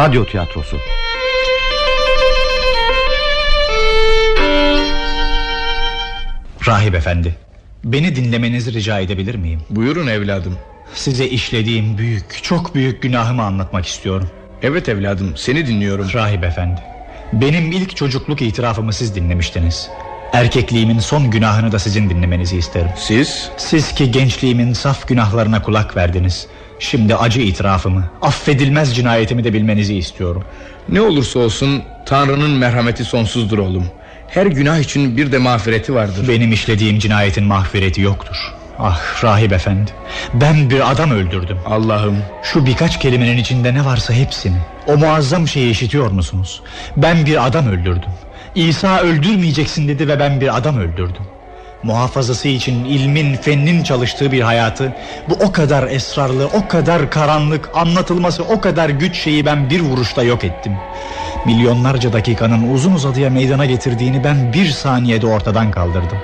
Radyo tiyatrosu. Rahip efendi Beni dinlemenizi rica edebilir miyim? Buyurun evladım Size işlediğim büyük çok büyük günahımı anlatmak istiyorum Evet evladım seni dinliyorum Rahip efendi Benim ilk çocukluk itirafımı siz dinlemiştiniz Erkekliğimin son günahını da sizin dinlemenizi isterim Siz? Siz ki gençliğimin saf günahlarına kulak verdiniz Şimdi acı itirafımı Affedilmez cinayetimi de bilmenizi istiyorum. Ne olursa olsun Tanrı'nın merhameti sonsuzdur oğlum. Her günah için bir de mağfireti vardır. Benim işlediğim cinayetin mahfireti yoktur. Ah rahip efendi Ben bir adam öldürdüm. Allah'ım. Şu birkaç kelimenin içinde ne varsa hepsini O muazzam şeyi işitiyor musunuz? Ben bir adam öldürdüm. İsa öldürmeyeceksin dedi ve ben bir adam öldürdüm Muhafazası için ilmin fennin çalıştığı bir hayatı Bu o kadar esrarlı o kadar karanlık Anlatılması o kadar güç şeyi ben bir vuruşta yok ettim. Milyonlarca dakikanın uzun uzadıya meydana getirdiğini ben bir saniyede ortadan kaldırdım.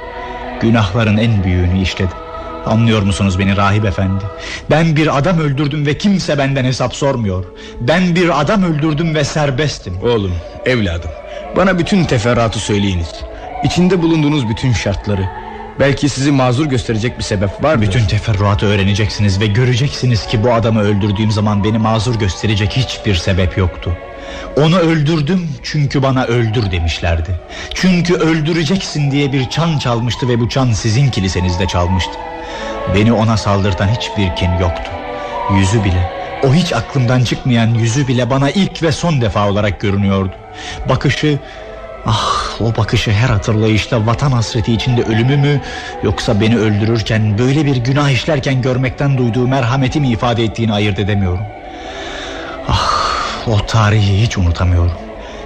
Günahların en büyüğünü işledim. Anlıyor musunuz beni rahip efendi? Ben bir adam öldürdüm ve kimse benden hesap sormuyor. Ben bir adam öldürdüm ve serbestim. Oğlum evladım Bana bütün teferruatı söyleyiniz. İçinde bulunduğunuz bütün şartları Belki sizi mazur gösterecek bir sebep var mı? Bütün teferruatı öğreneceksiniz ve göreceksiniz ki bu adamı öldürdüğüm zaman beni mazur gösterecek hiçbir sebep yoktu. Onu öldürdüm çünkü bana öldür demişlerdi. Çünkü öldüreceksin diye bir çan çalmıştı ve bu çan sizin kilisenizde çalmıştı. Beni ona saldırtan hiçbir kin yoktu. Yüzü bile, o hiç aklımdan çıkmayan yüzü bile bana ilk ve son defa olarak görünüyordu. Bakışı Ah o bakışı her hatırlayışta vatan hasreti içinde ölümü mü Yoksa beni öldürürken böyle bir günah işlerken görmekten duyduğu merhameti mi ifade ettiğini ayırt edemiyorum. Ah o tarihi hiç unutamıyorum.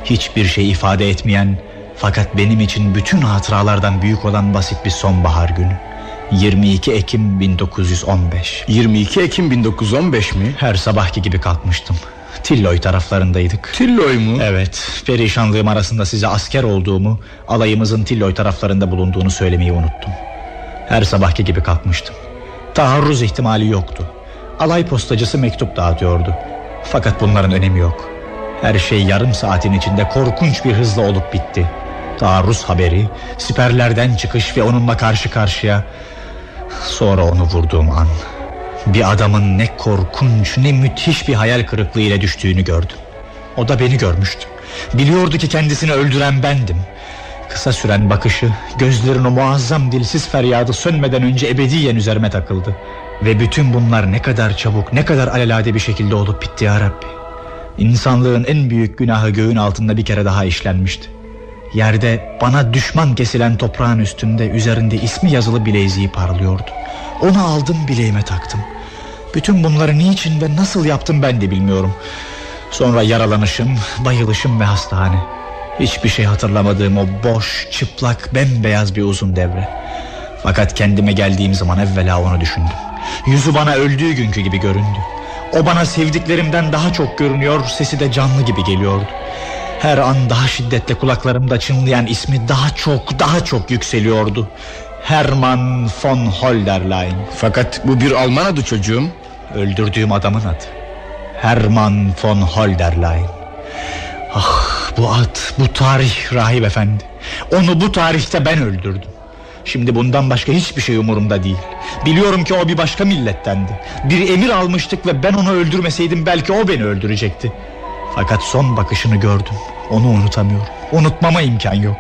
Hiçbir şey ifade etmeyen Fakat benim için bütün hatıralardan büyük olan basit bir sonbahar günü. 22 Ekim 1915 22 Ekim 1915 mi? Her sabahki gibi kalkmıştım Tilloy taraflarındaydık. Tilloy mu? Evet perişanlığım arasında size asker olduğumu Alayımızın Tilloy taraflarında bulunduğunu söylemeyi unuttum. Her sabahki gibi kalkmıştım. Taarruz ihtimali yoktu. Alay postacısı mektup dağıtıyordu. Fakat bunların önemi yok. Her şey yarım saatin içinde korkunç bir hızla olup bitti. Taarruz haberi Siperlerden çıkış ve onunla karşı karşıya Sonra onu vurduğum an bir adamın ne korkunç ne müthiş bir hayal kırıklığı ile düştüğünü gördüm. O da beni görmüştü. Biliyordu ki kendisini öldüren bendim. Kısa süren bakışı Gözlerin o muazzam dilsiz feryadı Sönmeden önce ebediyen üzerime takıldı. Ve bütün bunlar ne kadar çabuk Ne kadar alelade bir şekilde olup bitti ya Rabbi. İnsanlığın en büyük günahı göğün altında bir kere daha işlenmişti Yerde bana düşman kesilen toprağın üstünde Üzerinde ismi yazılı bileziği parlıyordu. Onu aldım bileğime taktım. Bütün bunları niçin ve nasıl yaptım ben de bilmiyorum. Sonra yaralanışım, bayılışım ve hastane. Hiçbir şey hatırlamadığım o boş, çıplak, bembeyaz bir uzun devre. Fakat kendime geldiğim zaman evvela onu düşündüm. Yüzü bana öldüğü günkü gibi göründü. O bana sevdiklerimden daha çok görünüyor Sesi de canlı gibi geliyordu her an daha şiddetle kulaklarımda çınlayan ismi daha çok daha çok yükseliyordu. Hermann von Holderlein. Fakat bu bir Alman adı çocuğum. Öldürdüğüm adamın adı. Hermann von Holderlein. Ah bu ad, bu tarih rahip efendi. Onu bu tarihte ben öldürdüm. Şimdi bundan başka hiçbir şey umurumda değil. Biliyorum ki o bir başka millettendi. Bir emir almıştık ve ben onu öldürmeseydim belki o beni öldürecekti. Fakat son bakışını gördüm. Onu unutamıyorum. Unutmama imkan yok.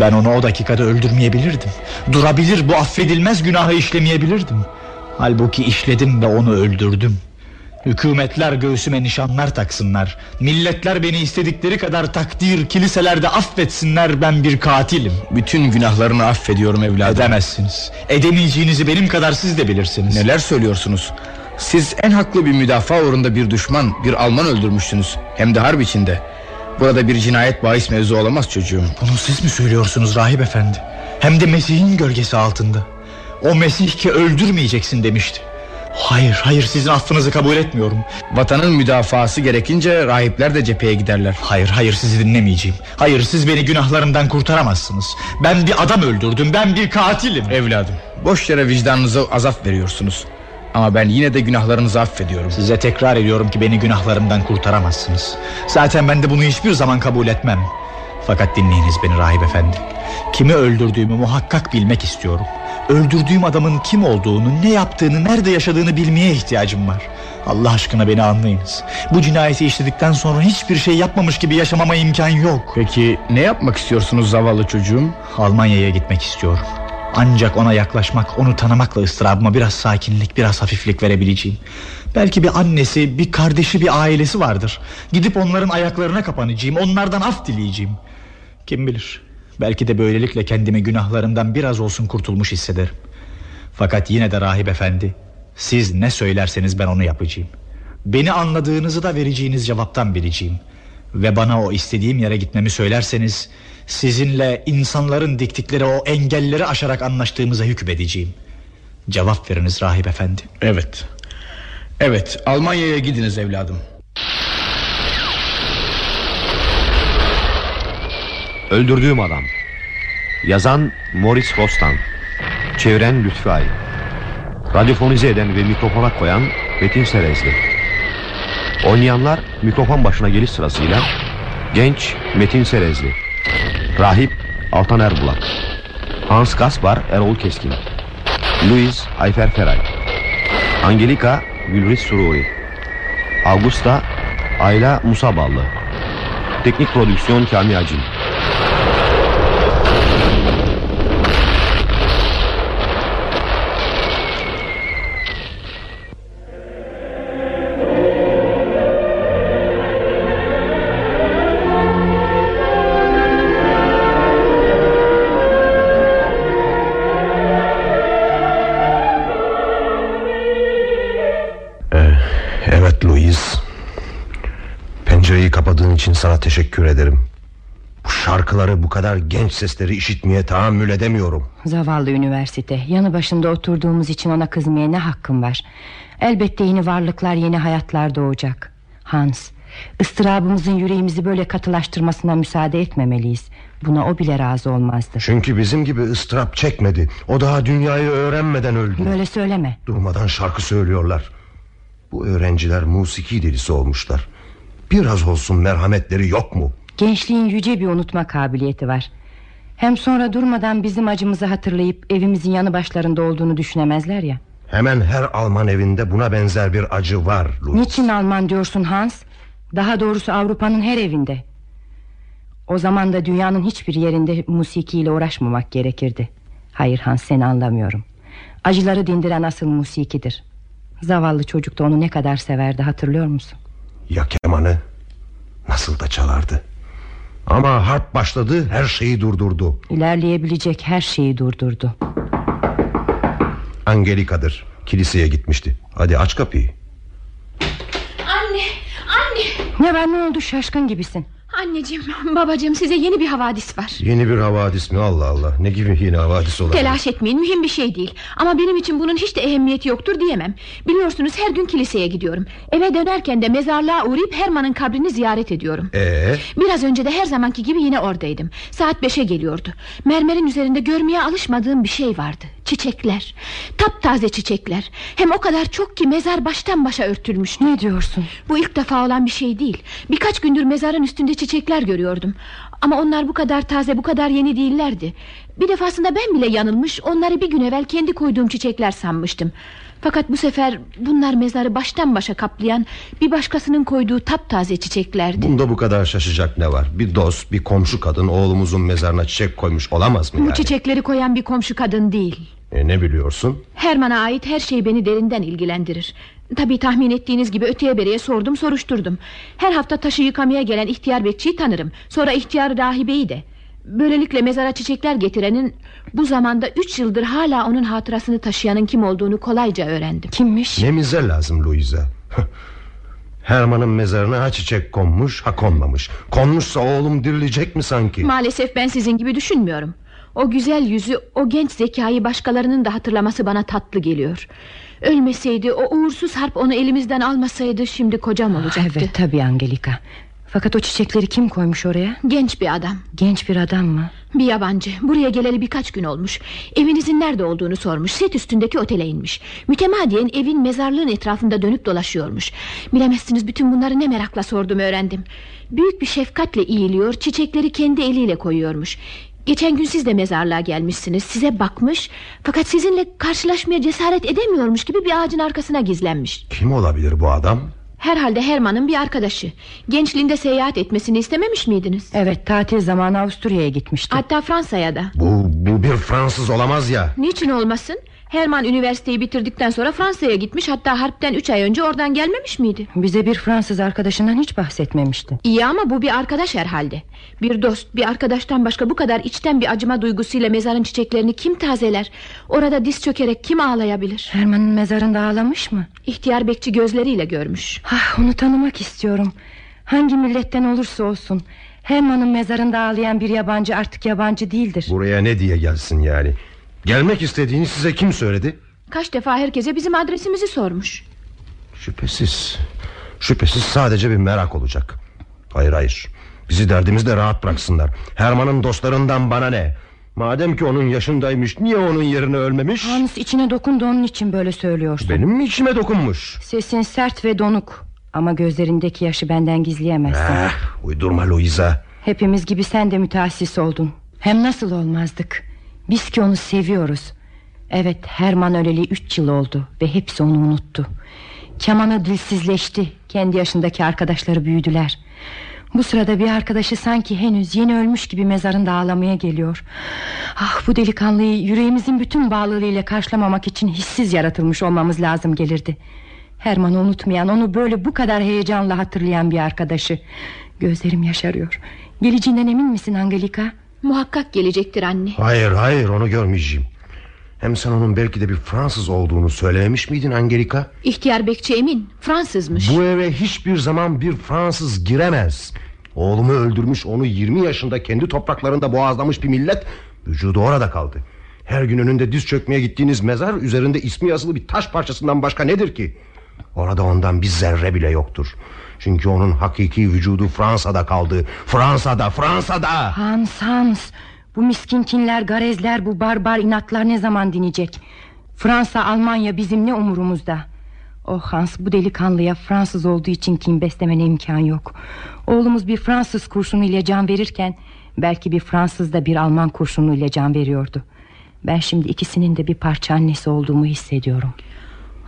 Ben onu o dakikada öldürmeyebilirdim. Durabilir bu affedilmez günahı işlemeyebilirdim. Halbuki işledim ve onu öldürdüm. Hükümetler göğsüme nişanlar taksınlar. Milletler beni istedikleri kadar takdir Kiliselerde affetsinler. Ben bir katilim. Bütün günahlarını affediyorum evladım. Edemezsiniz. Edemeyeceğinizi benim kadar siz de bilirsiniz. Neler söylüyorsunuz siz en haklı bir müdafaa uğrunda bir düşman Bir Alman öldürmüşsünüz. Hem de harp içinde. Burada bir cinayet bahis mevzu olamaz çocuğum. Bunu siz mi söylüyorsunuz rahip efendi? Hem de Mesih'in gölgesi altında. O Mesih ki öldürmeyeceksin demişti. Hayır hayır sizin affınızı kabul etmiyorum. Vatanın müdafası gerekince rahipler de cepheye giderler. Hayır hayır sizi dinlemeyeceğim. Hayır siz beni günahlarımdan kurtaramazsınız. Ben bir adam öldürdüm ben bir katilim. Evladım boş yere vicdanınıza azap veriyorsunuz Ama ben yine de günahlarınızı affediyorum. Size tekrar ediyorum ki beni günahlarımdan kurtaramazsınız. Zaten ben de bunu hiçbir zaman kabul etmem. Fakat dinleyiniz beni rahip efendi. Kimi öldürdüğümü muhakkak bilmek istiyorum. Öldürdüğüm adamın kim olduğunu Ne yaptığını nerede yaşadığını bilmeye ihtiyacım var. Allah aşkına beni anlayınız. Bu cinayeti işledikten sonra hiçbir şey yapmamış gibi yaşamama imkan yok. Peki ne yapmak istiyorsunuz zavallı çocuğum? Almanya'ya gitmek istiyorum ancak ona yaklaşmak, onu tanımakla ıstırabıma biraz sakinlik, biraz hafiflik verebileceğim. Belki bir annesi, bir kardeşi, bir ailesi vardır. Gidip onların ayaklarına kapanacağım, onlardan af dileyeceğim. Kim bilir, belki de böylelikle kendimi günahlarımdan biraz olsun kurtulmuş hissederim. Fakat yine de rahip efendi, siz ne söylerseniz ben onu yapacağım. Beni anladığınızı da vereceğiniz cevaptan bileceğim. Ve bana o istediğim yere gitmemi söylerseniz Sizinle insanların diktikleri o engelleri aşarak anlaştığımıza hükmedeceğim. Cevap veriniz rahip efendi. Evet. Evet Almanya'ya gidiniz evladım. Öldürdüğüm adam. Yazan Morris Bostan. Çeviren Lütfü Ay. Radyofonize eden ve mikrofona koyan Metin Serezli. Oynayanlar mikrofon başına geliş sırasıyla Genç Metin Serezli Rahip Altan Erbulak Hans Gaspar Erol Keskin. Louis Ayfer Feray. Angelika Gülriz Sururi Augusta Ayla Musaballı. Teknik Prodüksiyon Kami Acil teşekkür ederim. Bu şarkıları bu kadar genç sesleri işitmeye tahammül edemiyorum. Zavallı üniversite. Yanı başında oturduğumuz için ona kızmaya ne hakkım var? Elbette yeni varlıklar, yeni hayatlar doğacak. Hans, ıstırabımızın yüreğimizi böyle katılaştırmasına müsaade etmemeliyiz. Buna o bile razı olmazdı. Çünkü bizim gibi ıstırap çekmedi. O daha dünyayı öğrenmeden öldü. Böyle söyleme. Durmadan şarkı söylüyorlar. Bu öğrenciler musiki delisi olmuşlar. Biraz olsun merhametleri yok mu? Gençliğin yüce bir unutma kabiliyeti var. Hem sonra durmadan bizim acımızı hatırlayıp evimizin yanı başlarında olduğunu düşünemezler ya. Hemen her Alman evinde buna benzer bir acı var. Louis. Niçin Alman diyorsun Hans? Daha doğrusu Avrupa'nın her evinde. O zaman da dünyanın hiçbir yerinde musikiyle uğraşmamak gerekirdi. Hayır Hans seni anlamıyorum. Acıları dindiren asıl musikidir. Zavallı çocuk da onu ne kadar severdi hatırlıyor musun? Ya kemanı Nasıl da çalardı. Ama harp başladı her şeyi durdurdu. İlerleyebilecek her şeyi durdurdu. Angelika'dır Kiliseye gitmişti. Hadi aç kapıyı. Anne anne. Ne var ne oldu? Şaşkın gibisin Anneciğim babacığım size yeni bir havadis var. Yeni bir havadis mi? Allah Allah. Ne gibi yeni havadis olabilir? Telaş etmeyin mühim bir şey değil. Ama benim için bunun hiç de ehemmiyeti yoktur diyemem. Biliyorsunuz her gün kiliseye gidiyorum. Eve dönerken de mezarlığa uğrayıp Herman'ın kabrini ziyaret ediyorum. Ee? Biraz önce de her zamanki gibi yine oradaydım. Saat beşe geliyordu. Mermerin üzerinde görmeye alışmadığım bir şey vardı Çiçekler Taptaze çiçekler. Hem o kadar çok ki mezar baştan başa örtülmüştü Ne diyorsun? Bu ilk defa olan bir şey değil. Birkaç gündür mezarın üstünde çiçekler görüyordum Ama onlar bu kadar taze bu kadar yeni değillerdi Bir defasında ben bile yanılmış Onları bir gün evvel kendi koyduğum çiçekler sanmıştım fakat bu sefer bunlar mezarı baştan başa kaplayan bir başkasının koyduğu taptaze çiçeklerdi. Bunda bu kadar şaşacak ne var? Bir dost, bir komşu kadın oğlumuzun mezarına çiçek koymuş olamaz mı yani? Bu çiçekleri koyan bir komşu kadın değil. E ne biliyorsun? Herman'a ait her şey beni derinden ilgilendirir. Tabii tahmin ettiğiniz gibi öteye beriye sordum soruşturdum. Her hafta taşı yıkamaya gelen ihtiyar bekçiyi tanırım. Sonra ihtiyar rahibeyi de. Böylelikle mezara çiçekler getirenin bu zamanda üç yıldır hala onun hatırasını taşıyanın kim olduğunu kolayca öğrendim. Kimmiş? Nemize lazım Louisa. Herman'ın mezarına ha çiçek konmuş ha konmamış. Konmuşsa oğlum dirilecek mi sanki? Maalesef ben sizin gibi düşünmüyorum. O güzel yüzü, o genç zekayı başkalarının da hatırlaması bana tatlı geliyor. Ölmeseydi, o uğursuz harp onu elimizden almasaydı şimdi kocam olacaktı. Evet tabii Angelika. Fakat o çiçekleri kim koymuş oraya? Genç bir adam. Genç bir adam mı? Bir yabancı buraya geleli birkaç gün olmuş Evinizin nerede olduğunu sormuş Set üstündeki otele inmiş Mütemadiyen evin mezarlığın etrafında dönüp dolaşıyormuş Bilemezsiniz bütün bunları ne merakla sordum öğrendim Büyük bir şefkatle eğiliyor Çiçekleri kendi eliyle koyuyormuş Geçen gün siz de mezarlığa gelmişsiniz Size bakmış Fakat sizinle karşılaşmaya cesaret edemiyormuş gibi Bir ağacın arkasına gizlenmiş Kim olabilir bu adam? Herhalde Herman'ın bir arkadaşı Gençliğinde seyahat etmesini istememiş miydiniz? Evet tatil zamanı Avusturya'ya gitmişti Hatta Fransa'ya da Bu, bu bir Fransız olamaz ya. Niçin olmasın? Herman üniversiteyi bitirdikten sonra Fransa'ya gitmiş Hatta harpten üç ay önce oradan gelmemiş miydi? Bize bir Fransız arkadaşından hiç bahsetmemişti İyi ama bu bir arkadaş herhalde Bir dost bir arkadaştan başka bu kadar içten bir acıma duygusuyla mezarın çiçeklerini kim tazeler? Orada diz çökerek kim ağlayabilir? Herman'ın mezarında ağlamış mı? İhtiyar bekçi gözleriyle görmüş Ah, onu tanımak istiyorum Hangi milletten olursa olsun Herman'ın mezarında ağlayan bir yabancı artık yabancı değildir Buraya ne diye gelsin yani? Gelmek istediğini size kim söyledi? Kaç defa herkese bizim adresimizi sormuş Şüphesiz. Şüphesiz sadece bir merak olacak. Hayır hayır. Bizi derdimizle rahat bıraksınlar. Herman'ın dostlarından bana ne? Madem ki onun yaşındaymış niye onun yerine ölmemiş? Hans içine dokundu onun için böyle söylüyorsun Benim mi içime dokunmuş? Sesin sert ve donuk Ama gözlerindeki yaşı benden gizleyemezsin Eh, uydurma Louisa. Hepimiz gibi sen de müteassis oldun Hem nasıl olmazdık Biz ki onu seviyoruz. Evet Herman öleli üç yıl oldu Ve hepsi onu unuttu. Kemanı dilsizleşti. Kendi yaşındaki arkadaşları büyüdüler. Bu sırada bir arkadaşı sanki henüz yeni ölmüş gibi mezarında ağlamaya geliyor. Ah bu delikanlıyı yüreğimizin bütün bağlılığıyla karşılamamak için hissiz yaratılmış olmamız lazım gelirdi. Herman'ı unutmayan onu böyle bu kadar heyecanla hatırlayan bir arkadaşı. Gözlerim yaşarıyor. Geleceğinden emin misin Angelika? Muhakkak gelecektir anne Hayır hayır onu görmeyeceğim. Hem sen onun belki de bir Fransız olduğunu söylememiş miydin Angelika? İhtiyar bekçi emin Fransızmış Bu eve hiçbir zaman bir Fransız giremez. Oğlumu öldürmüş onu 20 yaşında kendi topraklarında boğazlamış bir millet vücudu orada kaldı. Her gün önünde diz çökmeye gittiğiniz mezar üzerinde ismi yazılı bir taş parçasından başka nedir ki? Orada ondan bir zerre bile yoktur. Çünkü onun hakiki vücudu Fransa'da kaldı. Fransa'da, Fransa'da. Hans Hans! Bu miskinkinler garezler bu barbar inatlar ne zaman dinecek? Fransa Almanya bizim ne umurumuzda? Oh Hans bu delikanlıya Fransız olduğu için kim beslemene imkan yok. Oğlumuz bir Fransız kurşunu ile can verirken Belki bir Fransız da bir Alman kurşunu ile can veriyordu. Ben şimdi ikisinin de bir parça annesi olduğumu hissediyorum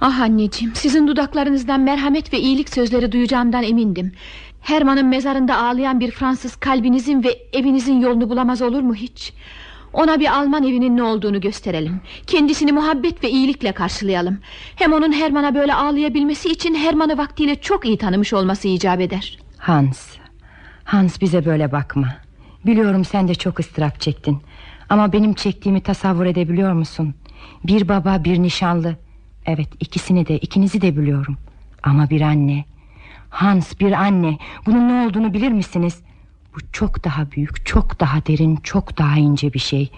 Ah anneciğim sizin dudaklarınızdan merhamet ve iyilik sözleri duyacağımdan emindim. Herman'ın mezarında ağlayan bir Fransız kalbinizin ve evinizin yolunu bulamaz olur mu hiç? Ona bir Alman evinin ne olduğunu gösterelim. Kendisini muhabbet ve iyilikle karşılayalım. Hem onun Herman'a böyle ağlayabilmesi için Herman'ı vaktiyle çok iyi tanımış olması icap eder. Hans Hans bize böyle bakma. Biliyorum sen de çok ıstırap çektin. Ama benim çektiğimi tasavvur edebiliyor musun? Bir baba bir nişanlı Evet ikisini de ikinizi de biliyorum. Ama bir anne Hans bir anne Bunun ne olduğunu bilir misiniz? Bu çok daha büyük çok daha derin Çok daha ince bir şey.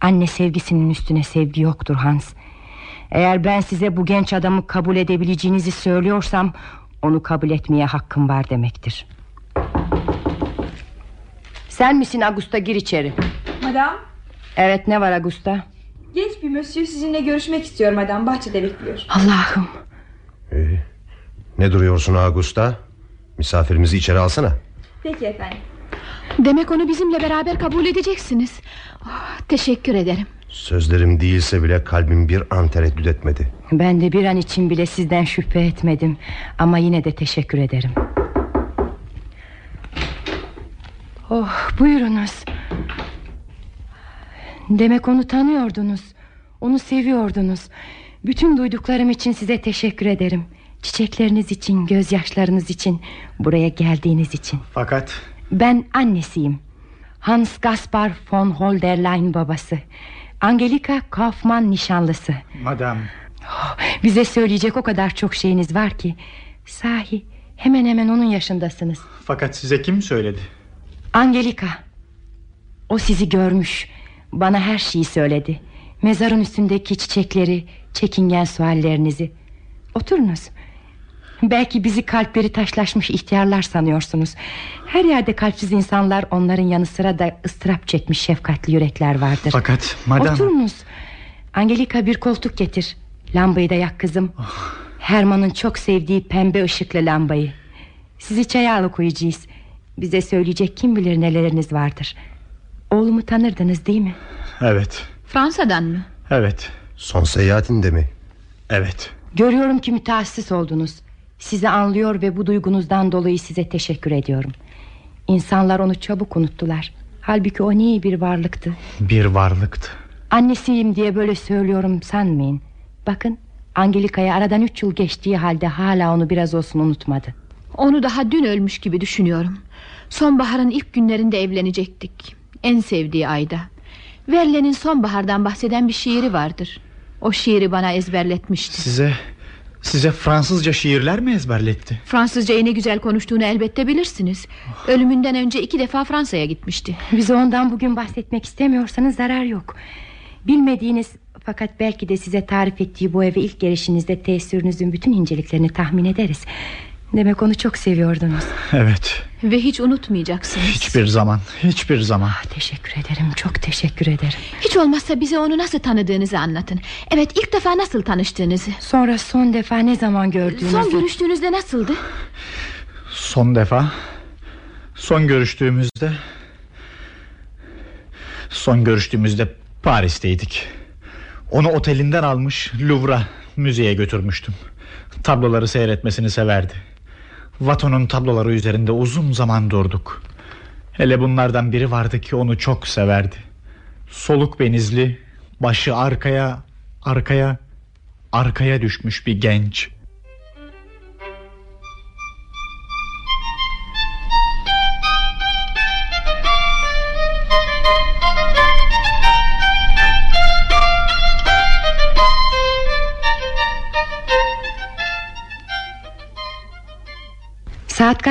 Anne sevgisinin üstüne sevgi yoktur Hans. Eğer ben size bu genç adamı kabul edebileceğinizi söylüyorsam Onu kabul etmeye hakkım var demektir. Sen misin Augusta? Gir içeri. Madam? Evet ne var Augusta Genç bir monsieur sizinle görüşmek istiyor madam Bahçede bekliyor. Allah'ım. Ee, ne duruyorsun Augusta? Misafirimizi içeri alsana. Peki efendim. Demek onu bizimle beraber kabul edeceksiniz. Oh, Teşekkür ederim. Sözlerim değilse bile kalbim bir an tereddüt etmedi. Ben de bir an için bile sizden şüphe etmedim. Ama yine de teşekkür ederim. Oh buyurunuz Demek onu tanıyordunuz. Onu seviyordunuz. Bütün duyduklarım için size teşekkür ederim. Çiçekleriniz için, gözyaşlarınız için Buraya geldiğiniz için. Fakat Ben annesiyim. Hans Gaspar von Holderlein babası. Angelika Kaufmann nişanlısı. Madam. Bize söyleyecek o kadar çok şeyiniz var ki. Sahi hemen hemen onun yaşındasınız. Fakat size kim söyledi? Angelika. O sizi görmüş Bana her şeyi söyledi. Mezarın üstündeki çiçekleri Çekingen suallerinizi. Oturunuz. Belki bizi kalpleri taşlaşmış ihtiyarlar sanıyorsunuz. Her yerde kalpsiz insanlar Onların yanı sıra da ıstırap çekmiş Şefkatli yürekler vardır. Fakat madem Oturunuz. Angelika bir koltuk getir. Lambayı da yak kızım. Herman'ın çok sevdiği pembe ışıklı lambayı. Sizi çaya alıkoyacağız. Bize söyleyecek kim bilir neleriniz vardır Oğlumu tanırdınız değil mi? Evet. Fransa'dan mı? Evet. Son seyahatinde mi? Evet. Görüyorum ki müteassis oldunuz. Sizi anlıyor ve bu duygunuzdan dolayı size teşekkür ediyorum. İnsanlar onu çabuk unuttular. Halbuki o ne iyi bir varlıktı? Bir varlıktı. Annesiyim diye böyle söylüyorum sanmayın. Bakın Angelika'ya aradan üç yıl geçtiği halde Hala onu biraz olsun unutmadı. Onu daha dün ölmüş gibi düşünüyorum. Sonbaharın ilk günlerinde evlenecektik En sevdiği ayda. Verlain'in sonbahardan bahseden bir şiiri vardır. O şiiri bana ezberletmişti. Size Size Fransızca şiirler mi ezberletti? Fransızcayı ne güzel konuştuğunu elbette bilirsiniz. Ölümünden önce iki defa Fransa'ya gitmişti. Bize ondan bugün bahsetmek istemiyorsanız zarar yok. Bilmediğiniz fakat belki de size tarif ettiği bu eve ilk gelişinizde tesirünüzün bütün inceliklerini tahmin ederiz. Demek onu çok seviyordunuz. Evet. Ve hiç unutmayacaksınız. Hiçbir zaman, hiçbir zaman. Ah, teşekkür ederim, çok teşekkür ederim. Hiç olmazsa bize onu nasıl tanıdığınızı anlatın. Evet, ilk defa nasıl tanıştığınızı. Sonra son defa ne zaman gördüğünüzü. Son görüştüğünüzde nasıldı? Son defa. Son görüştüğümüzde. Son görüştüğümüzde Paris'teydik. Onu otelinden almış Louvre'a müzeye götürmüştüm. Tabloları seyretmesini severdi. Vaton'un tabloları üzerinde uzun zaman durduk. Hele bunlardan biri vardı ki onu çok severdi. Soluk benizli, başı arkaya, arkaya, arkaya düşmüş bir genç.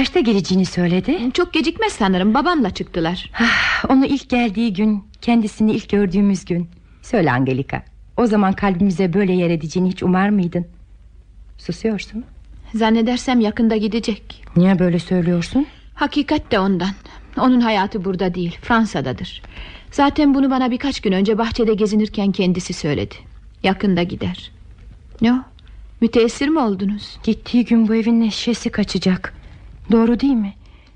Kaçta geleceğini söyledi? Çok gecikmez sanırım babamla çıktılar ah, Onu ilk geldiği gün Kendisini ilk gördüğümüz gün Söyle Angelika O zaman kalbimize böyle yer edeceğini hiç umar mıydın? Susuyorsun Zannedersem yakında gidecek Niye böyle söylüyorsun? Hakikat de ondan Onun hayatı burada değil Fransa'dadır Zaten bunu bana birkaç gün önce bahçede gezinirken kendisi söyledi Yakında gider Ne o? Müteessir mi oldunuz? Gittiği gün bu evin neşesi kaçacak Doğru değil mi?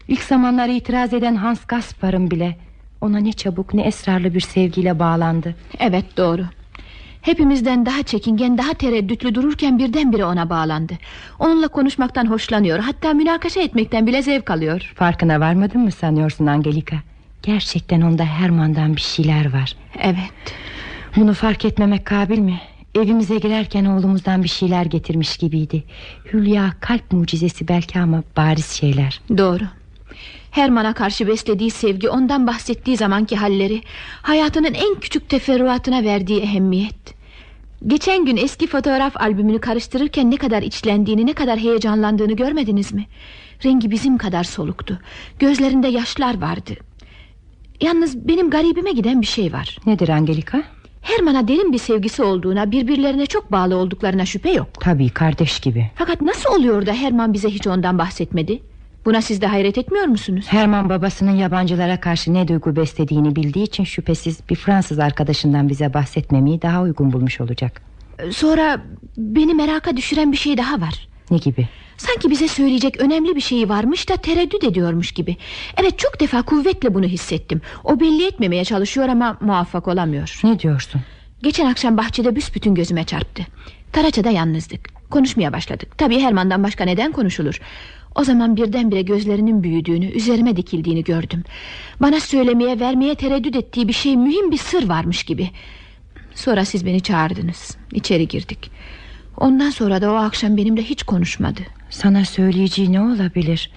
İlk zamanlar itiraz eden Hans Gaspar'ın bile Ona ne çabuk ne esrarlı bir sevgiyle bağlandı. Evet doğru. Hepimizden daha çekingen daha tereddütlü dururken birdenbire ona bağlandı. Onunla konuşmaktan hoşlanıyor Hatta münakaşa etmekten bile zevk alıyor. Farkına varmadın mı sanıyorsun Angelika? Gerçekten onda Herman'dan bir şeyler var. Evet. Bunu fark etmemek kabil mi Evimize girerken oğlumuzdan bir şeyler getirmiş gibiydi. Hülya kalp mucizesi belki ama bariz şeyler. Doğru. Herman'a karşı beslediği sevgi ondan bahsettiği zamanki halleri Hayatının en küçük teferruatına verdiği ehemmiyet. Geçen gün eski fotoğraf albümünü karıştırırken ne kadar içlendiğini ne kadar heyecanlandığını görmediniz mi? Rengi bizim kadar soluktu. Gözlerinde yaşlar vardı. Yalnız benim garibime giden bir şey var. Nedir Angelika? Herman'a derin bir sevgisi olduğuna Birbirlerine çok bağlı olduklarına şüphe yok Tabii kardeş gibi Fakat nasıl oluyor da Herman bize hiç ondan bahsetmedi Buna siz de hayret etmiyor musunuz? Herman babasının yabancılara karşı ne duygu beslediğini bildiği için şüphesiz bir Fransız arkadaşından bize bahsetmemeyi daha uygun bulmuş olacak. Sonra beni meraka düşüren bir şey daha var. Ne gibi? Sanki bize söyleyecek önemli bir şey varmış da tereddüt ediyormuş gibi. Evet çok defa kuvvetle bunu hissettim. O belli etmemeye çalışıyor ama muvaffak olamıyor. Ne diyorsun? Geçen akşam bahçede büsbütün gözüme çarptı. Taraça'da yalnızdık. Konuşmaya başladık. Tabii Herman'dan başka neden konuşulur? O zaman birdenbire gözlerinin büyüdüğünü, üzerime dikildiğini gördüm. Bana söylemeye, vermeye tereddüt ettiği bir şey, mühim bir sır varmış gibi. Sonra siz beni çağırdınız. İçeri girdik. Ondan sonra da o akşam benimle hiç konuşmadı. Sana söyleyeceği ne olabilir?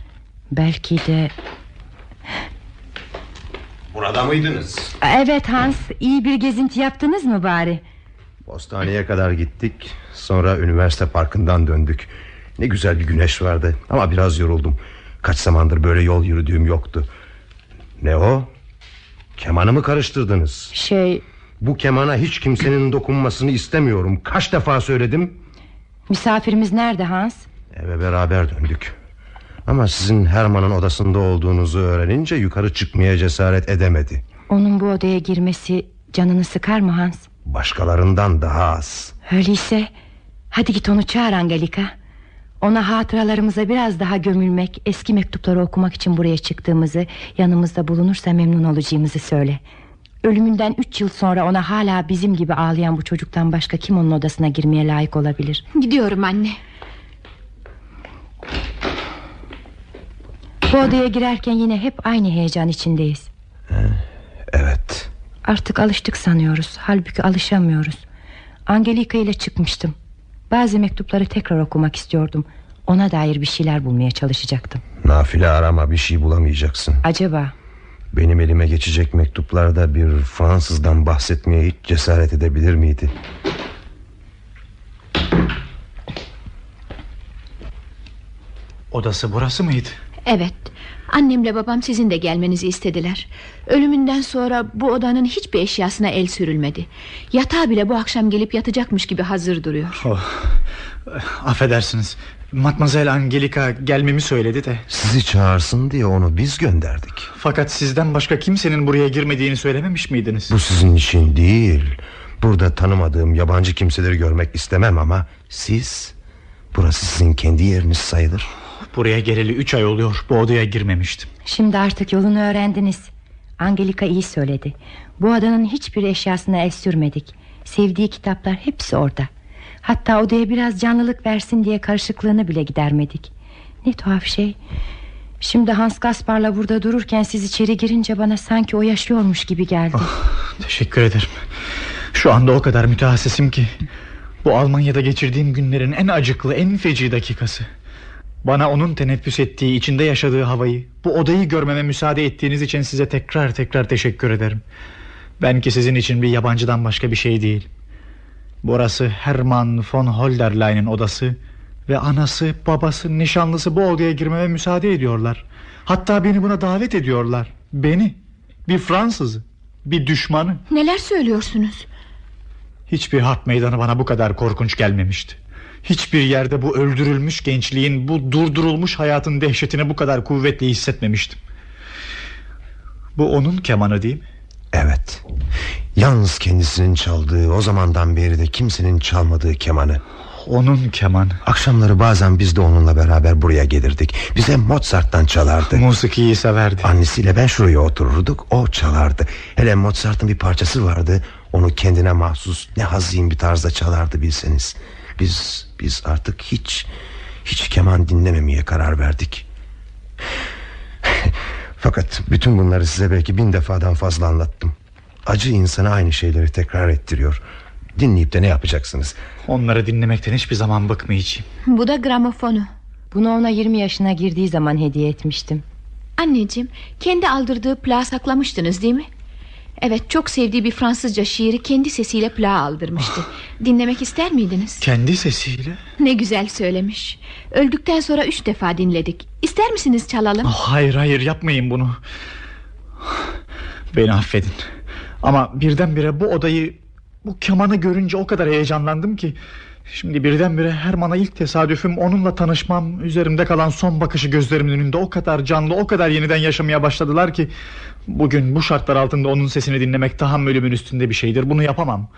Belki de... Burada mıydınız? Evet Hans, iyi bir gezinti yaptınız mı bari? Postaneye kadar gittik. Sonra üniversite parkından döndük. Ne güzel bir güneş vardı ama biraz yoruldum. Kaç zamandır böyle yol yürüdüğüm yoktu. Ne o? Kemanı mı karıştırdınız? Şey... Bu kemana hiç kimsenin dokunmasını istemiyorum. Kaç defa söyledim? Misafirimiz nerede Hans? Eve beraber döndük. Ama sizin Herman'ın odasında olduğunuzu öğrenince yukarı çıkmaya cesaret edemedi. Onun bu odaya girmesi canını sıkar mı Hans? Başkalarından daha az. Öyleyse hadi git onu çağır Angelika. Ona hatıralarımıza biraz daha gömülmek Eski mektupları okumak için buraya çıktığımızı Yanımızda bulunursa memnun olacağımızı söyle Ölümünden üç yıl sonra ona hala bizim gibi ağlayan bu çocuktan başka kim onun odasına girmeye layık olabilir Gidiyorum anne Bu odaya girerken yine hep aynı heyecan içindeyiz. Evet. Artık alıştık sanıyoruz. Halbuki alışamıyoruz. Angelika ile çıkmıştım. Bazı mektupları tekrar okumak istiyordum. Ona dair bir şeyler bulmaya çalışacaktım. Nafile arama bir şey bulamayacaksın. Acaba? Benim elime geçecek mektuplarda bir Fransızdan bahsetmeye hiç cesaret edebilir miydi? Odası burası mıydı? Evet. Annemle babam sizin de gelmenizi istediler. Ölümünden sonra bu odanın hiçbir eşyasına el sürülmedi. Yatağı bile bu akşam gelip yatacakmış gibi hazır duruyor. Oh, Affedersiniz. Matmazel Angelika gelmemi söyledi de. Sizi çağırsın diye onu biz gönderdik. Fakat sizden başka kimsenin buraya girmediğini söylememiş miydiniz? Bu sizin için değil. Burada tanımadığım yabancı kimseleri görmek istemem ama Siz Burası sizin kendi yeriniz sayılır Buraya geleli üç ay oluyor. Bu odaya girmemiştim. Şimdi artık yolunu öğrendiniz. Angelika iyi söyledi. Bu adanın hiçbir eşyasına el sürmedik. Sevdiği kitaplar hepsi orada. Hatta odaya biraz canlılık versin diye karışıklığını bile gidermedik. Ne tuhaf şey. Şimdi Hans Gaspar'la burada dururken siz içeri girince bana sanki o yaşıyormuş gibi geldi. Oh, Teşekkür ederim. Şu anda o kadar mütehassisim ki Bu Almanya'da geçirdiğim günlerin en acıklı en feci dakikası bana onun teneffüs ettiği, içinde yaşadığı havayı, bu odayı görmeme müsaade ettiğiniz için size tekrar tekrar teşekkür ederim. Ben ki sizin için bir yabancıdan başka bir şey değil. Burası Hermann von Holderlein'in odası ve anası, babası, nişanlısı bu odaya girmeme müsaade ediyorlar. Hatta beni buna davet ediyorlar. Beni, bir Fransızı, bir düşmanı. Neler söylüyorsunuz? Hiçbir harp meydanı bana bu kadar korkunç gelmemişti. Hiçbir yerde bu öldürülmüş gençliğin Bu durdurulmuş hayatın dehşetini bu kadar kuvvetli hissetmemiştim. Bu onun kemanı değil mi? Evet. Yalnız kendisinin çaldığı O zamandan beri de kimsenin çalmadığı kemanı. Onun kemanı. Akşamları bazen biz de onunla beraber buraya gelirdik. Bize Mozart'tan çalardı. Musikiyi severdi. Annesiyle ben şuraya otururduk O çalardı. Hele Mozart'ın bir parçası vardı Onu kendine mahsus ne hazin bir tarzda çalardı bilseniz biz biz artık hiç hiç keman dinlememeye karar verdik. Fakat bütün bunları size belki bin defadan fazla anlattım. Acı insana aynı şeyleri tekrar ettiriyor. Dinleyip de ne yapacaksınız? Onları dinlemekten hiçbir zaman bıkmayacağım. Bu da gramofonu. Bunu ona 20 yaşına girdiği zaman hediye etmiştim. Anneciğim kendi aldırdığı plağı saklamıştınız değil mi? Evet çok sevdiği bir Fransızca şiiri kendi sesiyle plağa aldırmıştı Dinlemek ister miydiniz? Kendi sesiyle? Ne güzel söylemiş Öldükten sonra üç defa dinledik İster misiniz çalalım? Oh, hayır hayır yapmayın bunu Beni affedin Ama birdenbire bu odayı Bu kemanı görünce o kadar heyecanlandım ki Şimdi birdenbire Herman'a ilk tesadüfüm onunla tanışmam Üzerimde kalan son bakışı gözlerimin önünde O kadar canlı o kadar yeniden yaşamaya başladılar ki Bugün bu şartlar altında onun sesini dinlemek tahammülümün üstünde bir şeydir Bunu yapamam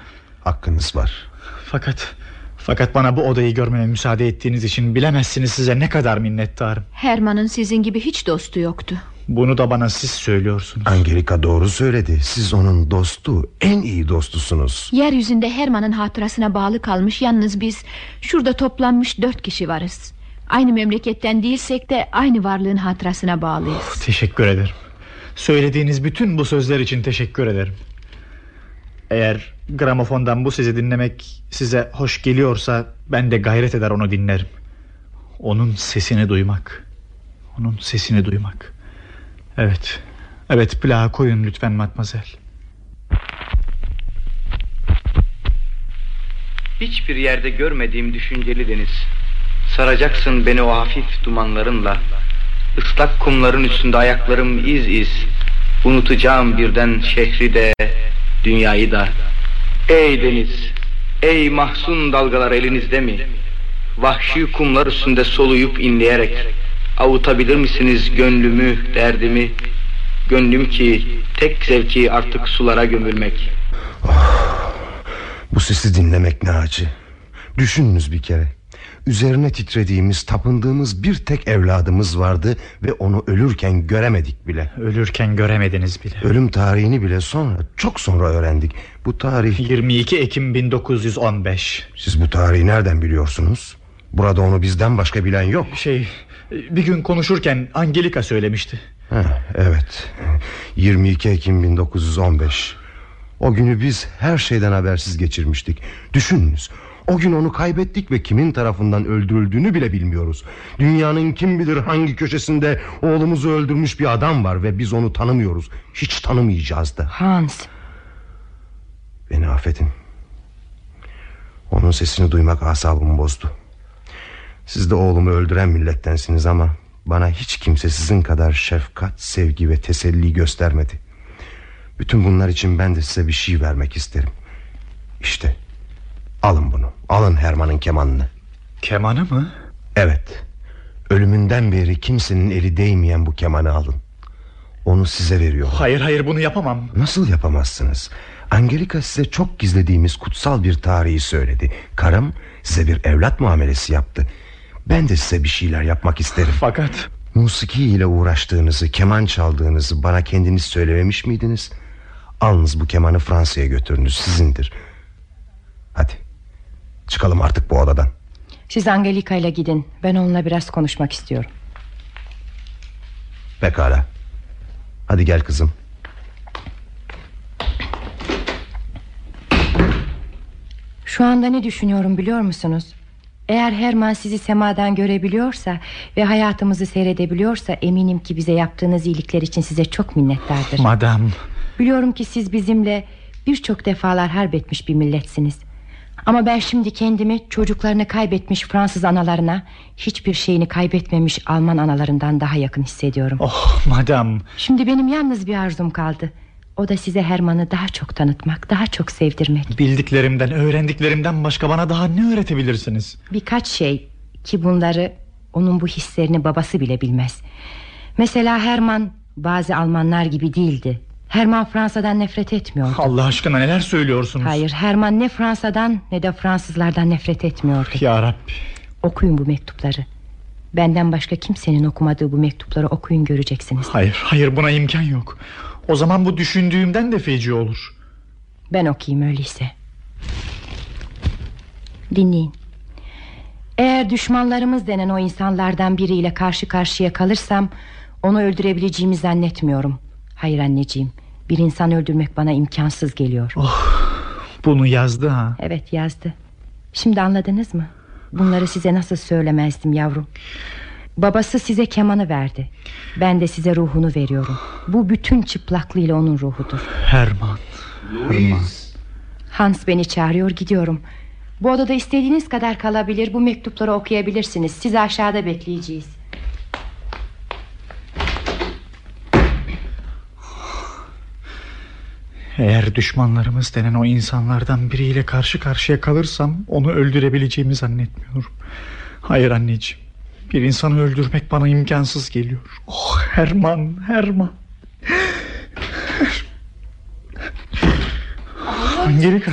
Hakkınız var Fakat fakat bana bu odayı görmeme müsaade ettiğiniz için bilemezsiniz size ne kadar minnettarım. Herman'ın sizin gibi hiç dostu yoktu. Bunu da bana siz söylüyorsunuz. Angelika doğru söyledi. Siz onun dostu, en iyi dostusunuz. Yeryüzünde Herman'ın hatırasına bağlı kalmış yalnız biz şurada toplanmış dört kişi varız. Aynı memleketten değilsek de aynı varlığın hatırasına bağlıyız. Oh, teşekkür ederim. Söylediğiniz bütün bu sözler için teşekkür ederim. Eğer gramofondan bu sizi dinlemek size hoş geliyorsa ben de gayret eder onu dinlerim. Onun sesini duymak. Onun sesini duymak. Evet. Evet plağı koyun lütfen matmazel. Hiçbir yerde görmediğim düşünceli deniz. Saracaksın beni o hafif dumanlarınla. Islak kumların üstünde ayaklarım iz iz. Unutacağım birden şehri de, dünyayı da. Ey deniz, ey mahzun dalgalar elinizde mi? Vahşi kumlar üstünde soluyup inleyerek Avutabilir misiniz gönlümü, derdimi? Gönlüm ki tek zevki artık sulara gömülmek. Bu sesi dinlemek ne acı. Düşününüz bir kere. Üzerine titrediğimiz, tapındığımız bir tek evladımız vardı Ve onu ölürken göremedik bile. Ölürken göremediniz bile. Ölüm tarihini bile sonra, çok sonra öğrendik. Bu tarih... 22 Ekim 1915 Siz bu tarihi nereden biliyorsunuz? Burada onu bizden başka bilen yok. Şey, bir gün konuşurken Angelika söylemişti. Heh, Evet. 22 Ekim 1915 O günü biz her şeyden habersiz geçirmiştik. Düşününüz o gün onu kaybettik ve kimin tarafından öldürüldüğünü bile bilmiyoruz. Dünyanın kim bilir hangi köşesinde oğlumuzu öldürmüş bir adam var Ve biz onu tanımıyoruz. Hiç tanımayacağız da. Hans. Beni affedin. Onun sesini duymak asabımı bozdu Siz de oğlumu öldüren millettensiniz ama Bana hiç kimse sizin kadar şefkat, sevgi ve teselli göstermedi. Bütün bunlar için ben de size bir şey vermek isterim. İşte Alın bunu. Alın Herman'ın kemanını. Kemanı mı? Evet. Ölümünden beri kimsenin eli değmeyen bu kemanı alın. Onu size veriyorum. Hayır hayır bunu yapamam. Nasıl yapamazsınız? Angelika size çok gizlediğimiz kutsal bir tarihi söyledi. Karım size bir evlat muamelesi yaptı Ben de size bir şeyler yapmak isterim. Fakat Musiki ile uğraştığınızı Keman çaldığınızı bana kendiniz söylememiş miydiniz? Alınız bu kemanı Fransa'ya götürünüz sizindir. Hadi Çıkalım artık bu odadan. Siz Angelika ile gidin Ben onunla biraz konuşmak istiyorum. Pekala. Hadi gel kızım. Şu anda ne düşünüyorum biliyor musunuz Eğer Herman sizi semadan görebiliyorsa Ve hayatımızı seyredebiliyorsa Eminim ki bize yaptığınız iyilikler için size çok minnettardır. Madam. Biliyorum ki siz bizimle Birçok defalar harp etmiş bir milletsiniz. Ama ben şimdi kendimi çocuklarını kaybetmiş Fransız analarına Hiçbir şeyini kaybetmemiş Alman analarından daha yakın hissediyorum. Oh madam. Şimdi benim yalnız bir arzum kaldı O da size Herman'ı daha çok tanıtmak Daha çok sevdirmek. Bildiklerimden öğrendiklerimden başka bana daha ne öğretebilirsiniz? Birkaç şey ki bunları Onun bu hislerini babası bile bilmez. Mesela Herman bazı Almanlar gibi değildi. Herman Fransa'dan nefret etmiyordu. Allah aşkına neler söylüyorsunuz? Hayır Herman ne Fransa'dan ne de Fransızlardan nefret etmiyordu. Ya Rabbi Okuyun bu mektupları. Benden başka kimsenin okumadığı bu mektupları okuyun göreceksiniz. Hayır hayır buna imkan yok O zaman bu düşündüğümden de feci olur. Ben okuyayım öyleyse. Dinleyin. Eğer düşmanlarımız denen o insanlardan biriyle karşı karşıya kalırsam Onu öldürebileceğimi zannetmiyorum. Hayır anneciğim Bir insan öldürmek bana imkansız geliyor. Oh, Bunu yazdı ha. Evet yazdı. Şimdi anladınız mı? Bunları size nasıl söylemezdim yavrum Babası size kemanı verdi. Ben de size ruhunu veriyorum. Bu bütün çıplaklığıyla onun ruhudur. Herman Herman. Hans beni çağırıyor gidiyorum. Bu odada istediğiniz kadar kalabilir Bu mektupları okuyabilirsiniz. Sizi aşağıda bekleyeceğiz. Eğer düşmanlarımız denen o insanlardan biriyle karşı karşıya kalırsam Onu öldürebileceğimi zannetmiyorum. Hayır anneciğim Bir insanı öldürmek bana imkansız geliyor. Oh Herman Herman. Angelika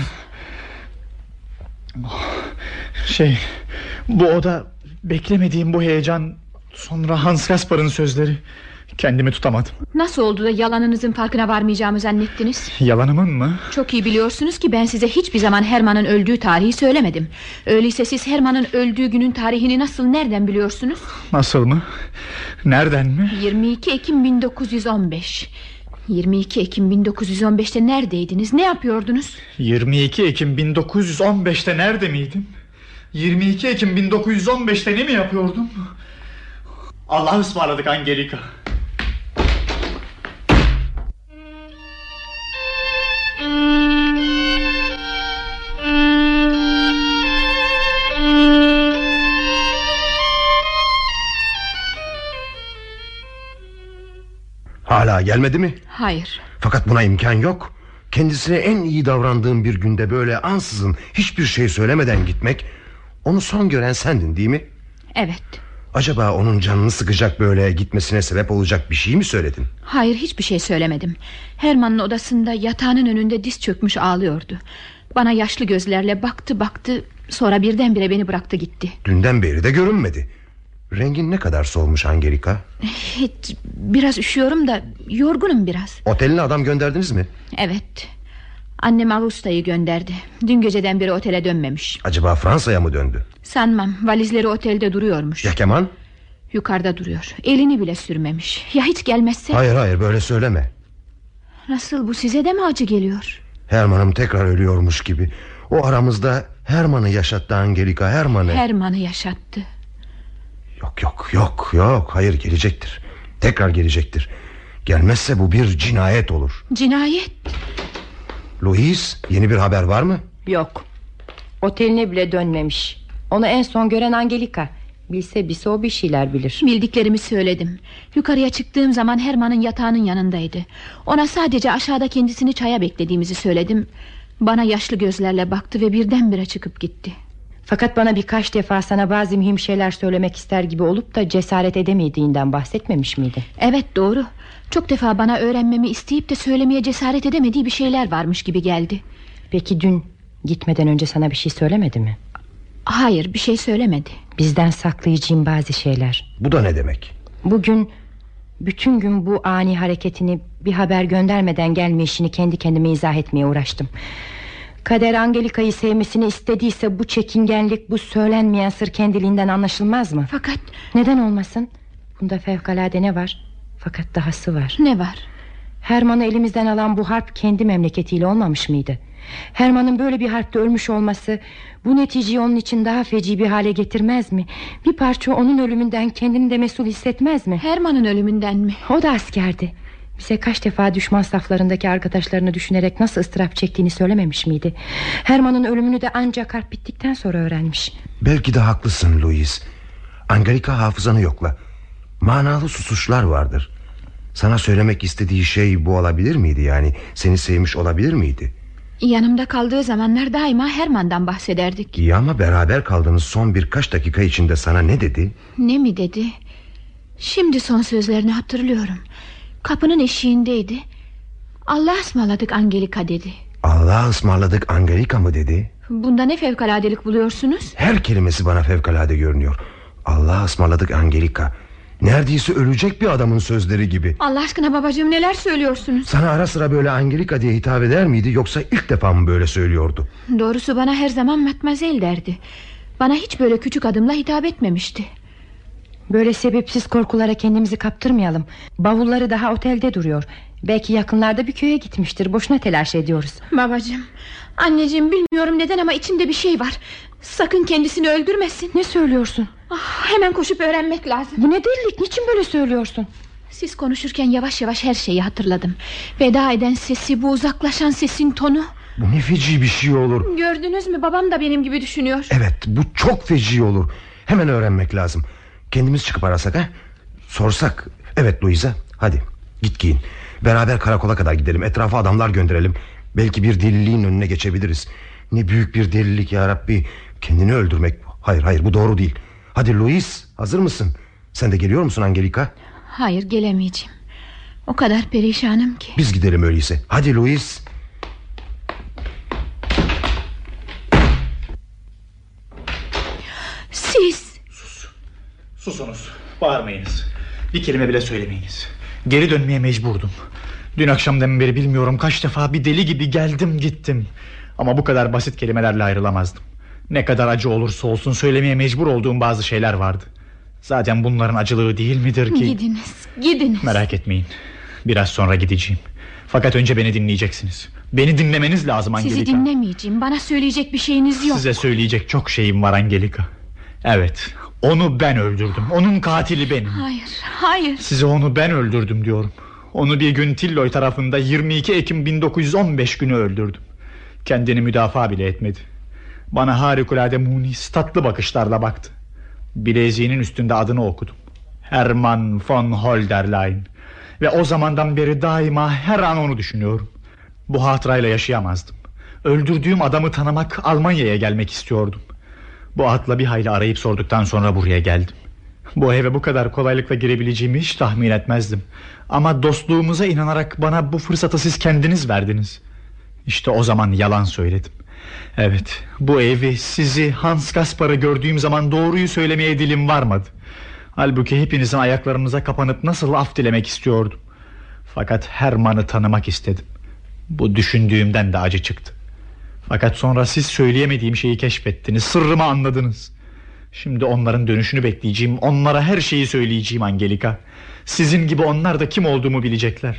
Şey Bu oda Beklemediğim bu heyecan Sonra Hans Kaspar'ın sözleri Kendimi tutamadım Nasıl oldu da yalanınızın farkına varmayacağımı zannettiniz Yalanımın mı? Çok iyi biliyorsunuz ki ben size hiçbir zaman Herman'ın öldüğü tarihi söylemedim Öyleyse siz Herman'ın öldüğü günün tarihini nasıl nereden biliyorsunuz? Nasıl mı? Nereden mi? 22 Ekim 1915 22 Ekim 1915'te neredeydiniz? Ne yapıyordunuz? 22 Ekim 1915'te nerede miydim? 22 Ekim 1915'te ne mi yapıyordum? Allah'a ısmarladık Angelika. Hala gelmedi mi? Hayır. Fakat buna imkan yok. Kendisine en iyi davrandığım bir günde böyle ansızın hiçbir şey söylemeden gitmek Onu son gören sendin değil mi? Evet. Acaba onun canını sıkacak böyle gitmesine sebep olacak bir şey mi söyledin? Hayır hiçbir şey söylemedim. Herman'ın odasında yatağının önünde diz çökmüş ağlıyordu. Bana yaşlı gözlerle baktı baktı sonra birdenbire beni bıraktı gitti. Dünden beri de görünmedi. Rengin ne kadar solmuş Angelika? Hiç biraz üşüyorum da yorgunum biraz. Oteline adam gönderdiniz mi? Evet. Annem Ağusta'yı gönderdi. Dün geceden beri otele dönmemiş. Acaba Fransa'ya mı döndü? Sanmam. Valizleri otelde duruyormuş. Ya Kemal? Yukarıda duruyor. Elini bile sürmemiş. Ya hiç gelmezse? Hayır hayır böyle söyleme. Nasıl bu size de mi acı geliyor? Herman'ım tekrar ölüyormuş gibi. O aramızda Herman'ı yaşattı Angelika Herman'ı. Herman'ı yaşattı. Yok yok yok yok hayır gelecektir. Tekrar gelecektir. Gelmezse bu bir cinayet olur. Cinayet? Louis yeni bir haber var mı? Yok. Oteline bile dönmemiş. Onu en son gören Angelika. Bilse bilse o bir şeyler bilir. Bildiklerimi söyledim. Yukarıya çıktığım zaman Herman'ın yatağının yanındaydı. Ona sadece aşağıda kendisini çaya beklediğimizi söyledim. Bana yaşlı gözlerle baktı ve birdenbire çıkıp gitti. Fakat bana birkaç defa sana bazı mühim şeyler söylemek ister gibi olup da cesaret edemediğinden bahsetmemiş miydi? Evet doğru. Çok defa bana öğrenmemi isteyip de söylemeye cesaret edemediği bir şeyler varmış gibi geldi. Peki dün gitmeden önce sana bir şey söylemedi mi? Hayır bir şey söylemedi. Bizden saklayacağım bazı şeyler. Bu da ne demek? Bugün bütün gün bu ani hareketini bir haber göndermeden gelme işini kendi kendime izah etmeye uğraştım. Kader Angelika'yı sevmesini istediyse bu çekingenlik bu söylenmeyen sır kendiliğinden anlaşılmaz mı? Fakat neden olmasın? Bunda fevkalade ne var? Fakat dahası var. Ne var? Herman'ı elimizden alan bu harp kendi memleketiyle olmamış mıydı? Herman'ın böyle bir harpte ölmüş olması bu neticeyi onun için daha feci bir hale getirmez mi? Bir parça onun ölümünden kendini de mesul hissetmez mi? Herman'ın ölümünden mi? O da askerdi. Bize kaç defa düşman saflarındaki arkadaşlarını düşünerek nasıl ıstırap çektiğini söylememiş miydi? Herman'ın ölümünü de ancak harp bittikten sonra öğrenmiş. Belki de haklısın Louis. Angelika hafızanı yokla. Manalı susuşlar vardır. Sana söylemek istediği şey bu olabilir miydi yani? Seni sevmiş olabilir miydi? Yanımda kaldığı zamanlar daima Herman'dan bahsederdik. İyi ama beraber kaldığınız son birkaç dakika içinde sana ne dedi? Ne mi dedi? Şimdi son sözlerini hatırlıyorum. Kapının eşiğindeydi. Allah ısmarladık Angelika dedi. Allah ısmarladık Angelika mı dedi? Bunda ne fevkaladelik buluyorsunuz? Her kelimesi bana fevkalade görünüyor. Allah ısmarladık Angelika. Neredeyse ölecek bir adamın sözleri gibi. Allah aşkına babacığım neler söylüyorsunuz? Sana ara sıra böyle Angelika diye hitap eder miydi yoksa ilk defa mı böyle söylüyordu? Doğrusu bana her zaman matmazel derdi. Bana hiç böyle küçük adımla hitap etmemişti. Böyle sebepsiz korkulara kendimizi kaptırmayalım. Bavulları daha otelde duruyor. Belki yakınlarda bir köye gitmiştir. Boşuna telaş ediyoruz. Babacığım, anneciğim bilmiyorum neden ama içimde bir şey var. Sakın kendisini öldürmesin. Ne söylüyorsun? Ah, hemen koşup öğrenmek lazım. Bu ne delilik? Niçin böyle söylüyorsun? Siz konuşurken yavaş yavaş her şeyi hatırladım. Veda eden sesi, bu uzaklaşan sesin tonu. Bu ne feci bir şey olur. Gördünüz mü babam da benim gibi düşünüyor. Evet bu çok feci olur. Hemen öğrenmek lazım. Kendimiz çıkıp arasak ha? Sorsak. Evet Louisa hadi git giyin. Beraber karakola kadar gidelim. Etrafa adamlar gönderelim. Belki bir deliliğin önüne geçebiliriz. Ne büyük bir delilik ya Rabbi. Kendini öldürmek. Hayır hayır bu doğru değil. Hadi Louis hazır mısın? Sen de geliyor musun Angelika? Hayır gelemeyeceğim. O kadar perişanım ki. Biz gidelim öyleyse. Hadi Louis. Siz. Susunuz bağırmayınız. Bir kelime bile söylemeyiniz. Geri dönmeye mecburdum. Dün akşamdan beri bilmiyorum kaç defa bir deli gibi geldim gittim. Ama bu kadar basit kelimelerle ayrılamazdım. Ne kadar acı olursa olsun söylemeye mecbur olduğum bazı şeyler vardı. Zaten bunların acılığı değil midir ki? Gidiniz gidiniz. Merak etmeyin. Biraz sonra gideceğim. Fakat önce beni dinleyeceksiniz. Beni dinlemeniz lazım Angelika. Sizi dinlemeyeceğim. Bana söyleyecek bir şeyiniz yok. Size söyleyecek çok şeyim var Angelika. Evet onu ben öldürdüm. Onun katili benim. Hayır hayır. Size onu ben öldürdüm diyorum. Onu bir gün Tilloy tarafında 22 Ekim 1915 günü öldürdüm. Kendini müdafaa bile etmedi. Bana harikulade munis tatlı bakışlarla baktı. Bileziğinin üstünde adını okudum. Hermann von Holderlein. Ve o zamandan beri daima her an onu düşünüyorum. Bu hatırayla yaşayamazdım. Öldürdüğüm adamı tanımak Almanya'ya gelmek istiyordum Bu atla bir hayli arayıp sorduktan sonra buraya geldim. Bu eve bu kadar kolaylıkla girebileceğimi hiç tahmin etmezdim. Ama dostluğumuza inanarak bana bu fırsatı siz kendiniz verdiniz. İşte o zaman yalan söyledim. Evet bu evi sizi Hans Gaspar'ı gördüğüm zaman doğruyu söylemeye dilim varmadı. Halbuki hepinizin ayaklarınıza kapanıp nasıl af dilemek istiyordum. Fakat Herman'ı tanımak istedim. Bu düşündüğümden de acı çıktı. Fakat sonra siz söyleyemediğim şeyi keşfettiniz. Sırrımı anladınız. Şimdi onların dönüşünü bekleyeceğim. Onlara her şeyi söyleyeceğim Angelika. Sizin gibi onlar da kim olduğumu bilecekler.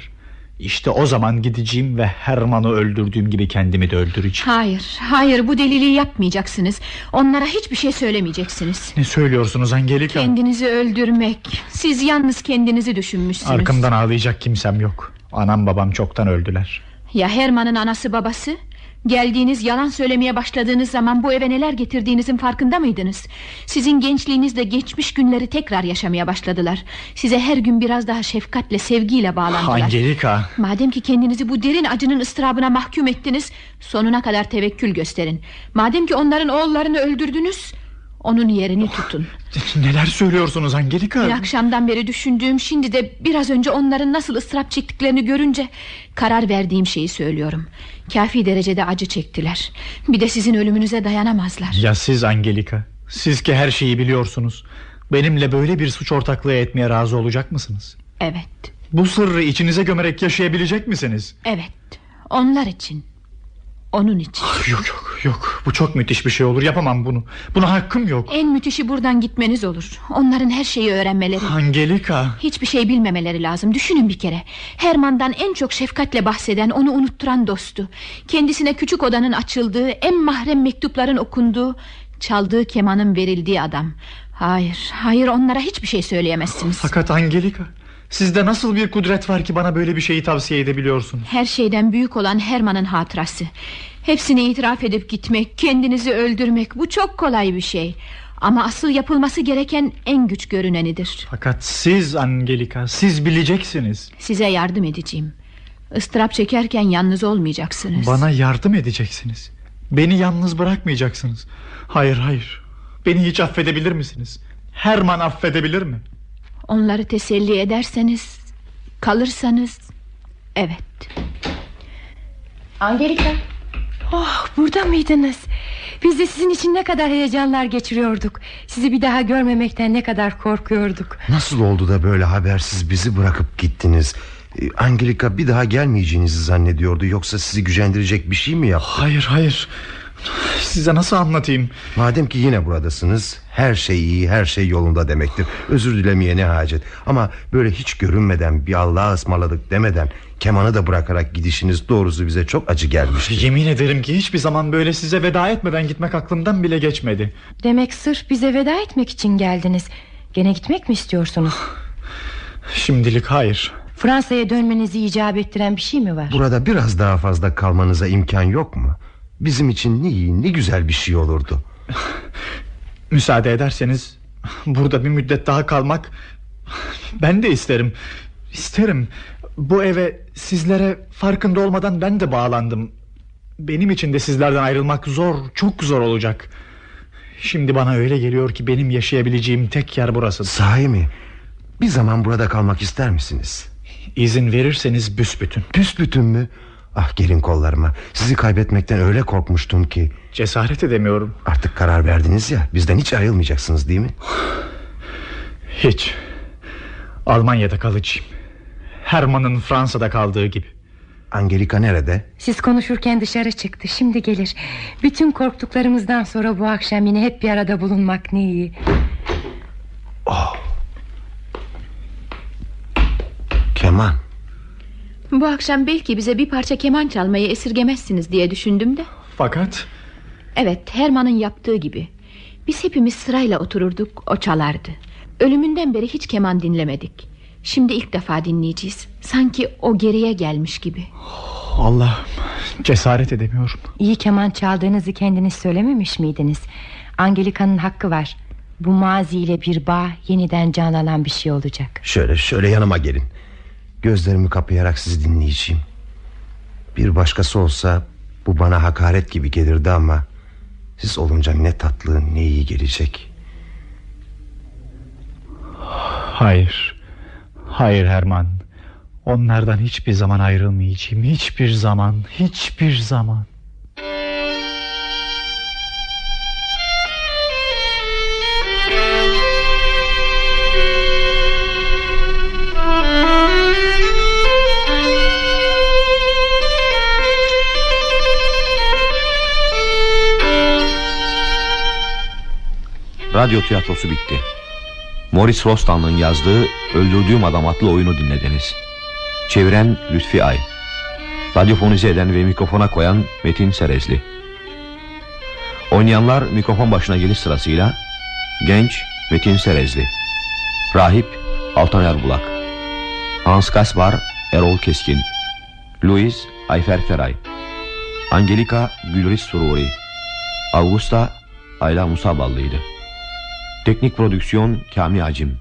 İşte o zaman gideceğim ve Herman'ı öldürdüğüm gibi kendimi de öldüreceğim. Hayır, hayır bu deliliği yapmayacaksınız. Onlara hiçbir şey söylemeyeceksiniz. Ne söylüyorsunuz Angelika? Kendinizi öldürmek. Siz yalnız kendinizi düşünmüşsünüz. Arkamdan ağlayacak kimsem yok. Anam babam çoktan öldüler. Ya Herman'ın anası babası? Geldiğiniz yalan söylemeye başladığınız zaman bu eve neler getirdiğinizin farkında mıydınız? Sizin gençliğinizde geçmiş günleri tekrar yaşamaya başladılar. Size her gün biraz daha şefkatle, sevgiyle bağlandılar. Angelika. Madem ki kendinizi bu derin acının ıstırabına mahkum ettiniz, sonuna kadar tevekkül gösterin. Madem ki onların oğullarını öldürdünüz, onun yerini tutun. Neler söylüyorsunuz Angelika? Bir akşamdan beri düşündüğüm şimdi de biraz önce onların nasıl ıstırap çektiklerini görünce karar verdiğim şeyi söylüyorum. Kafi derecede acı çektiler. Bir de sizin ölümünüze dayanamazlar. Ya siz Angelika? Siz ki her şeyi biliyorsunuz. Benimle böyle bir suç ortaklığı etmeye razı olacak mısınız? Evet. Bu sırrı içinize gömerek yaşayabilecek misiniz? Evet. Onlar için. Onun için. Yok yok yok. Bu çok müthiş bir şey olur. Yapamam bunu. Buna hakkım yok. En müthişi buradan gitmeniz olur. Onların her şeyi öğrenmeleri. Angelika. Hiçbir şey bilmemeleri lazım. Düşünün bir kere. Herman'dan en çok şefkatle bahseden, onu unutturan dostu. Kendisine küçük odanın açıldığı, en mahrem mektupların okunduğu, çaldığı kemanın verildiği adam. Hayır, hayır onlara hiçbir şey söyleyemezsiniz. Fakat Angelika, sizde nasıl bir kudret var ki bana böyle bir şeyi tavsiye edebiliyorsunuz? Her şeyden büyük olan Herman'ın hatırası. Hepsini itiraf edip gitmek, kendinizi öldürmek bu çok kolay bir şey. Ama asıl yapılması gereken en güç görünenidir. Fakat siz Angelika, siz bileceksiniz. Size yardım edeceğim. Istırap çekerken yalnız olmayacaksınız. Bana yardım edeceksiniz. Beni yalnız bırakmayacaksınız. Hayır hayır. Beni hiç affedebilir misiniz? Herman affedebilir mi? Onları teselli ederseniz, kalırsanız, evet. Angelika. Oh burada mıydınız? Biz de sizin için ne kadar heyecanlar geçiriyorduk. Sizi bir daha görmemekten ne kadar korkuyorduk. Nasıl oldu da böyle habersiz bizi bırakıp gittiniz? Ee, Angelika bir daha gelmeyeceğinizi zannediyordu Yoksa sizi gücendirecek bir şey mi yaptı? Hayır hayır Size nasıl anlatayım? Madem ki yine buradasınız Her şey iyi her şey yolunda demektir. Özür dilemeye ne hacet. Ama böyle hiç görünmeden bir Allah'a ısmarladık demeden Kemanı da bırakarak gidişiniz doğrusu bize çok acı gelmişti. Yemin ederim ki hiçbir zaman böyle size veda etmeden gitmek aklımdan bile geçmedi. Demek sırf bize veda etmek için geldiniz. Gene gitmek mi istiyorsunuz? Şimdilik hayır. Fransa'ya dönmenizi icap ettiren bir şey mi var? Burada biraz daha fazla kalmanıza imkan yok mu Bizim için ne iyi ne güzel bir şey olurdu Müsaade ederseniz Burada bir müddet daha kalmak Ben de isterim İsterim Bu eve sizlere farkında olmadan ben de bağlandım Benim için de sizlerden ayrılmak zor Çok zor olacak Şimdi bana öyle geliyor ki benim yaşayabileceğim tek yer burası. Sahi mi? Bir zaman burada kalmak ister misiniz? İzin verirseniz büsbütün. Büsbütün mü? Ah gelin kollarıma. Sizi kaybetmekten öyle korkmuştum ki. Cesaret edemiyorum. Artık karar verdiniz ya Bizden hiç ayrılmayacaksınız değil mi? Hiç. Almanya'da kalacağım. Herman'ın Fransa'da kaldığı gibi. Angelika nerede? Siz konuşurken dışarı çıktı şimdi gelir. Bütün korktuklarımızdan sonra bu akşam yine hep bir arada bulunmak ne iyi. Oh. Keman Bu akşam belki bize bir parça keman çalmayı esirgemezsiniz diye düşündüm de. Fakat? Evet Herman'ın yaptığı gibi. Biz hepimiz sırayla otururduk o çalardı. Ölümünden beri hiç keman dinlemedik. Şimdi ilk defa dinleyeceğiz. Sanki o geriye gelmiş gibi. Allah cesaret edemiyorum. İyi keman çaldığınızı kendiniz söylememiş miydiniz? Angelika'nın hakkı var. Bu maziyle bir bağ yeniden canlanan bir şey olacak. Şöyle şöyle yanıma gelin Gözlerimi kapayarak sizi dinleyeceğim Bir başkası olsa Bu bana hakaret gibi gelirdi ama Siz olunca ne tatlı ne iyi gelecek. Hayır. Hayır Herman. Onlardan hiçbir zaman ayrılmayacağım. Hiçbir zaman, hiçbir zaman. Radyo tiyatrosu bitti. Morris Rostan'ın yazdığı Öldürdüğüm Adam adlı oyunu dinlediniz. Çeviren Lütfi Ay. Radyofonize eden ve mikrofona koyan Metin Serezli. Oynayanlar mikrofon başına geliş sırasıyla Genç Metin Serezli Rahip Altan Erbulak Hans Kaspar Erol Keskin Louis Ayfer Feray Angelika Gülriz Sururi Augusta Ayla Musaballı'ydı Teknik prodüksiyon Kamil Acim